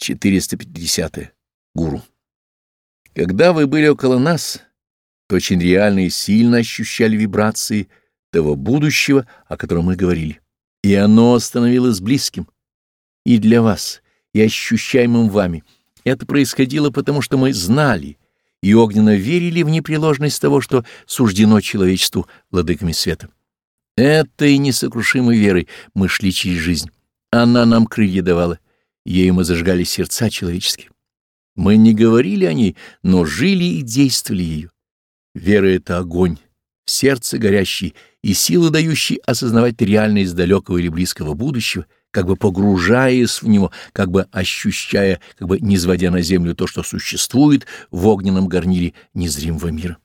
450. -е. Гуру. Когда вы были около нас, то очень реально и сильно ощущали вибрации того будущего, о котором мы говорили. И оно становилось близким и для вас, и ощущаемым вами. Это происходило потому, что мы знали и огненно верили в непреложность того, что суждено человечеству владыками света. Этой несокрушимой верой мы шли через жизнь. Она нам крылья давала, ею мы зажигали сердца человеческие. Мы не говорили о ней, но жили и действовали ею. Вера — это огонь, сердце горящий и силы дающий осознавать реальность далекого или близкого будущего, как бы погружаясь в него, как бы ощущая, как бы низводя на землю то, что существует в огненном гарнире незримого мира.